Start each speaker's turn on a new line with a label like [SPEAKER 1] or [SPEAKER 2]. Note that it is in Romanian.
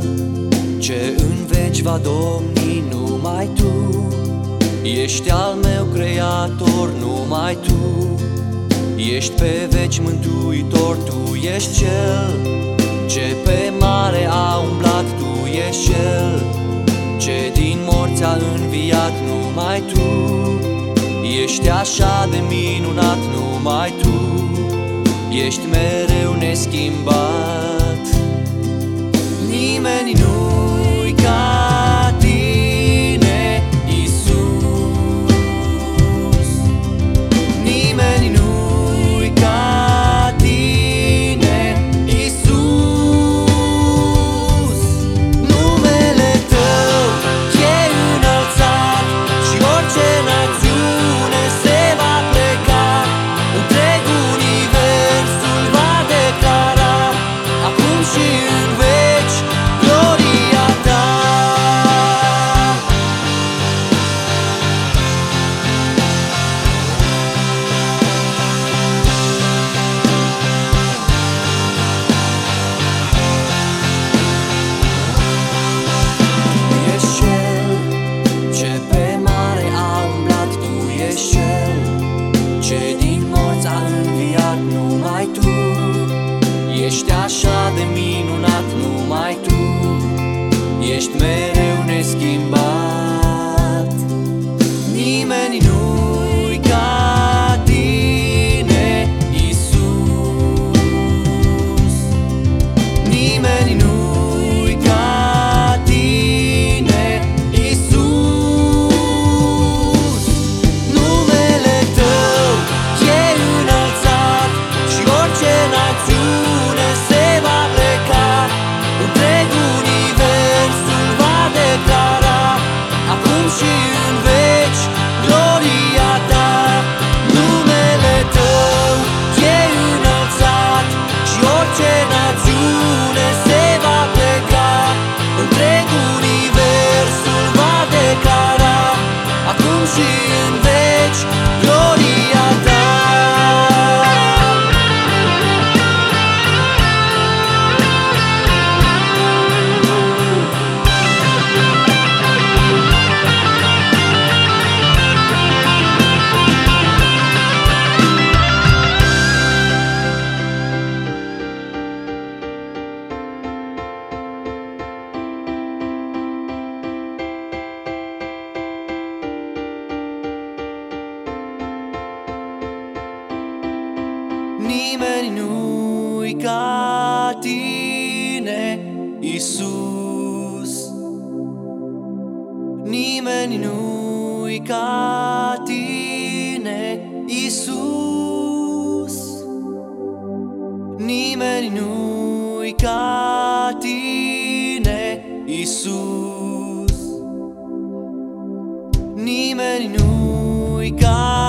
[SPEAKER 1] ești cel ce în veci va domni numai Tu. Ești al meu creator, numai Tu. Ești pe veci mântuitor, Tu ești cel. Ce pe mare a umblat, Tu ești cel. Ce din morți a înviat, numai Tu. Ești așa de minunat, numai Tu. Ești mereu neschimbat azul. Nimeni nu-i ca tine, Isus. Nimeni nu-i ca tine, Isus. Nimeni nu-i ca tine, Isus. Nimeni nu-i ca